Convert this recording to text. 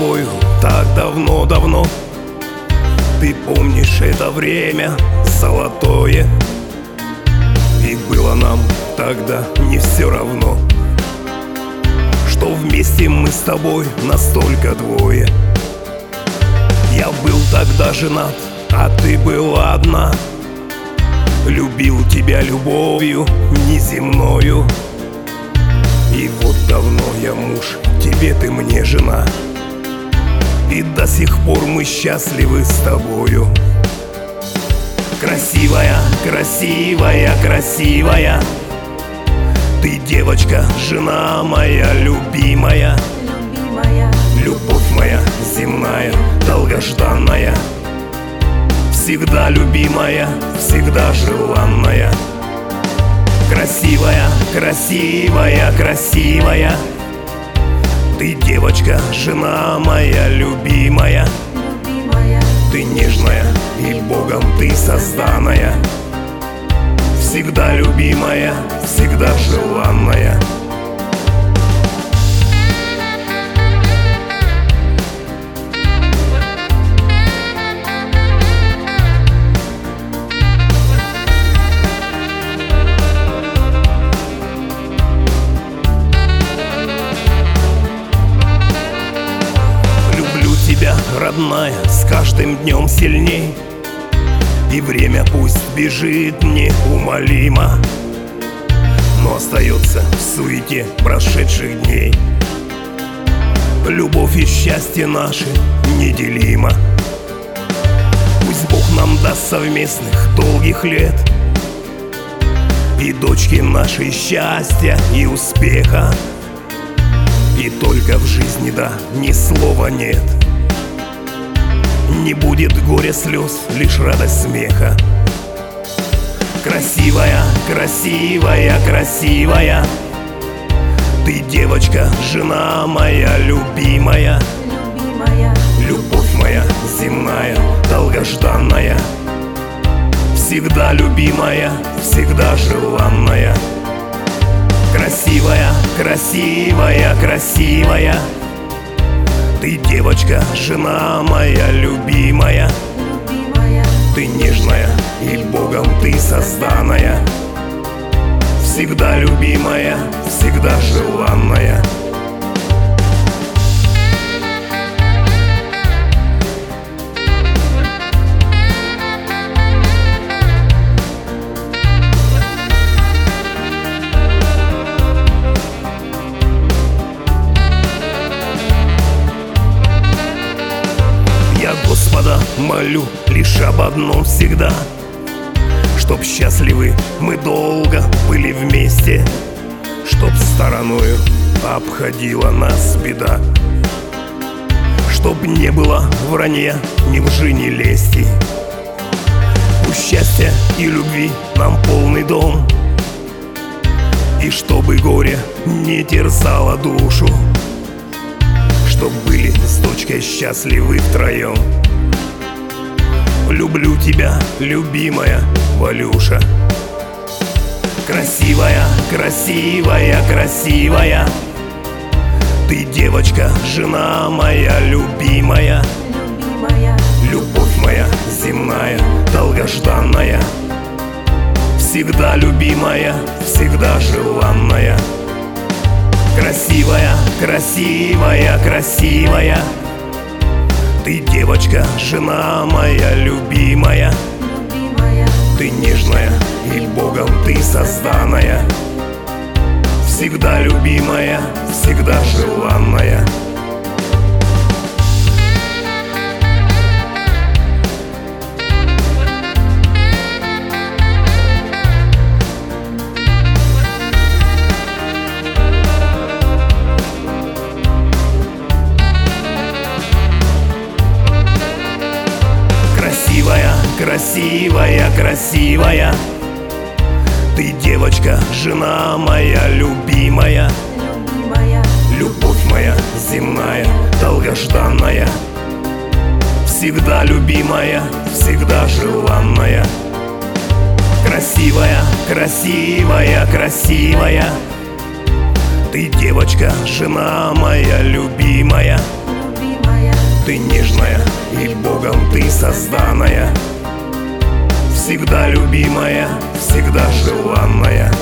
тобою так давно-давно. Ты помнишь это время золотое? И было нам тогда не все равно Что вместе мы с тобой настолько двое. Я был тогда женат, а ты была одна. Любил тебя любовью неземною. И вот давно я муж, тебе ты мне жена И до сих пор мы счастливы с тобою. Красивая, красивая, красивая. Ты девочка, жена моя любимая. Любимая, Любовь моя земная, долгожданная. Всегда любимая, всегда желанная. Красивая, красивая, красивая девочка, жена моя любимая. Любимая, Ты нежная и Богом ты созданная. Всегда любимая, всегда желанная родная, с каждым днем сильней. И время пусть бежит неумолимо Но остается в суете прошедших дней. Любовь и счастье наши неделимо. Пусть Бог нам даст совместных долгих лет И дочки нашей счастья и успеха. И только в жизни, да, ни слова нет Не будет горя слез, лишь радость смеха. Красивая, красивая, красивая. Ты девочка, жена моя любимая. Любимая, Любовь моя земная, долгожданная. Всегда любимая, всегда желанная. Красивая, красивая, красивая Ты девочка, жена моя любимая. Любимая, Ты нежная и Богом ты созданная. Всегда любимая, всегда желанная молю лишь об одном всегда. Чтоб счастливы мы долго были вместе Чтоб стороною обходила нас беда. Чтоб не было вранья, ни лжи, ни лести. Пусть счастья и любви нам полный дом. И чтобы горе не терзало душу. Чтоб были с дочкой счастливы втроем Люблю тебя, любимая Валюша. Красивая, красивая, красивая. Ты девочка, жена моя любимая. Любимая, Любовь моя земная, долгожданная. Всегда любимая, всегда желанная. Красивая, красивая, красивая Ты девочка, жена моя любимая. Любимая, Ты нежная и Богом ты созданная. Всегда любимая, всегда желанная красивая, красивая. Ты девочка, жена моя любимая. Любимая, Любовь моя земная, долгожданная. Всегда любимая, всегда желанная. Красивая, красивая, красивая. Ты девочка, жена моя любимая. Любимая, ты нежная И Богом ты созданная Всегда любимая, всегда желанная